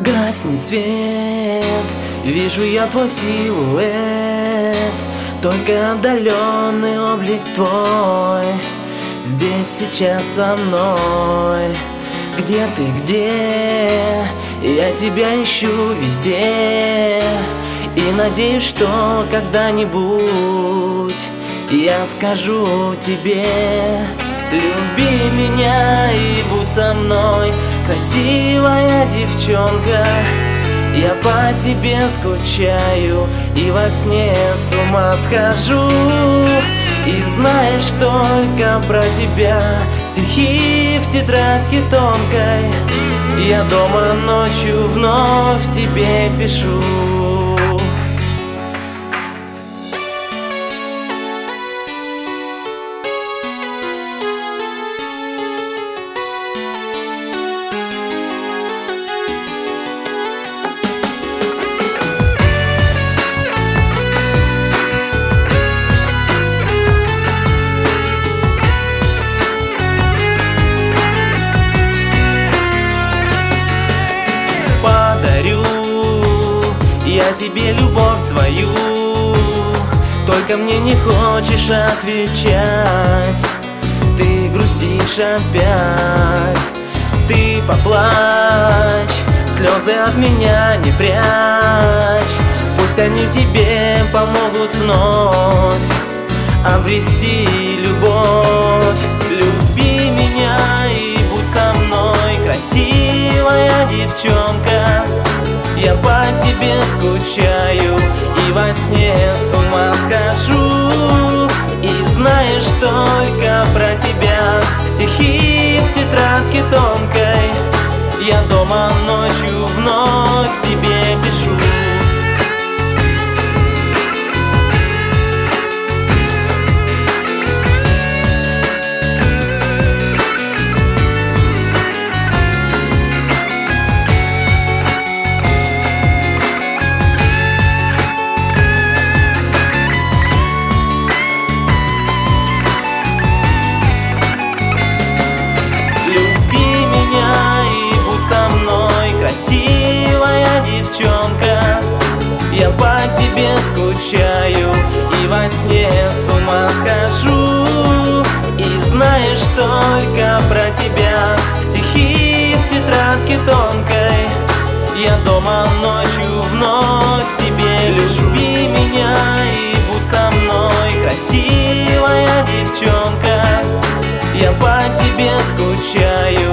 гаснет свет. Вижу я твой силуэт Только отдаленный облик твой. Здесь сейчас со мной. Где ты, где? Я тебя ищу везде. И надеюсь, что когда-нибудь Я скажу тебе Люби меня и будь со мной Красивая девчонка Я по тебе скучаю И во сне с ума схожу. И знаешь только про тебя Стихи в тетрадке тонкой. Я дома ночью вновь тебе пишу я тебе любовь свою. Только мне не хочешь отвечать. Ты грустишь опять. Ты поплачь Слезы от меня не прячь. Пусть они тебе помогут вновь Обрести любовь тебе скучаю И во сне с ума схожу. И знаешь только про тебя Стихи в тетрадке тонкой. Я дома ночью скучаю И во сне с ума схожу. И знаешь только про тебя Стихи в тетрадке тонкой. Я дома ночью вновь тебе Люби меня и будь со мной Красивая девчонка. Я по тебе скучаю